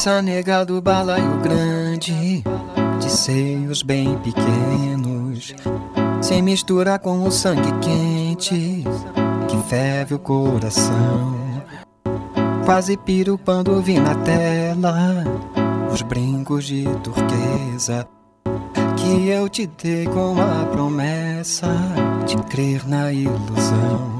Essa nega do balaio grande, de seios bem pequenos, sem misturar com o sangue quente que ferve o coração. Quase pirupando vi na tela os brincos de turquesa que eu te dei com a promessa de crer na ilusão.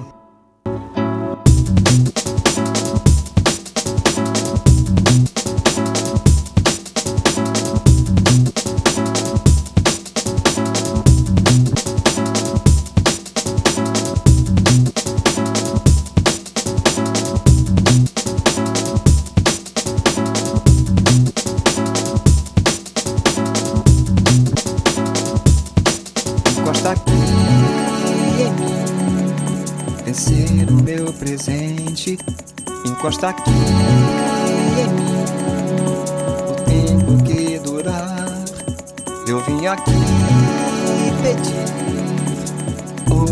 Vencer o meu presente. Encosta aqui em mim, o tempo que durar. Eu vim aqui pedir,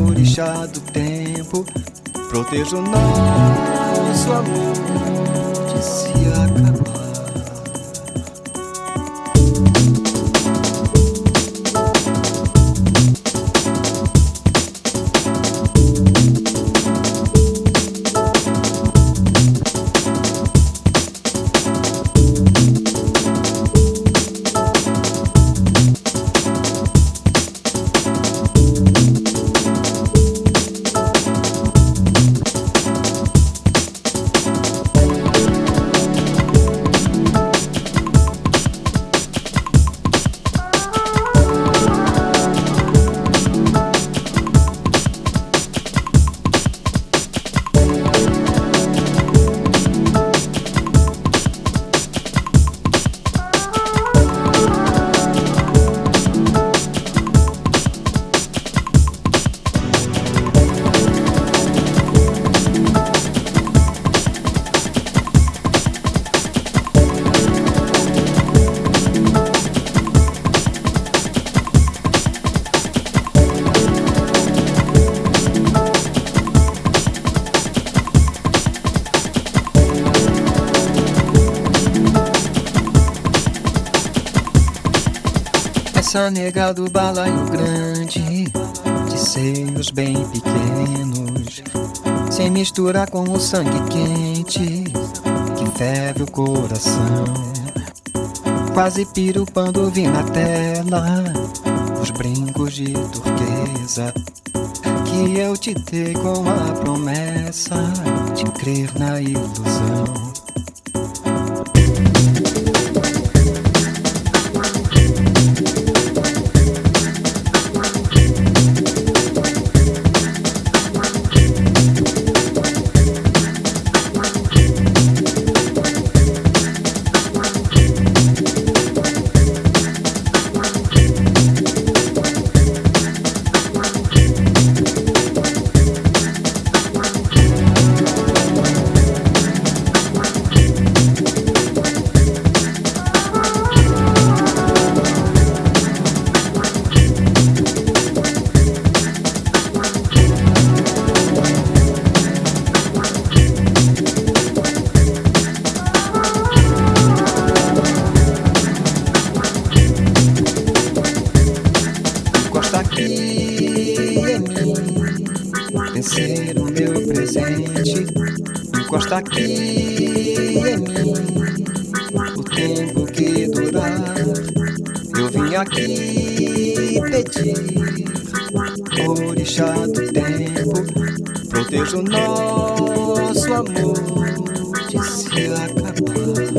orixá do tempo, proteja o nosso amor de se acabar. Essa nega do balaio grande, de seios bem pequenos, sem misturar com o sangue quente que ferve o coração. Quase pirupando vi na tela os brincos de turquesa que eu te dei com a promessa de crer na ilusão. Vencer o meu presente. Encosta aqui em mim, o tempo que durar. Eu vim aqui pedir, orixá do tempo, proteja o nosso amor de se acabar.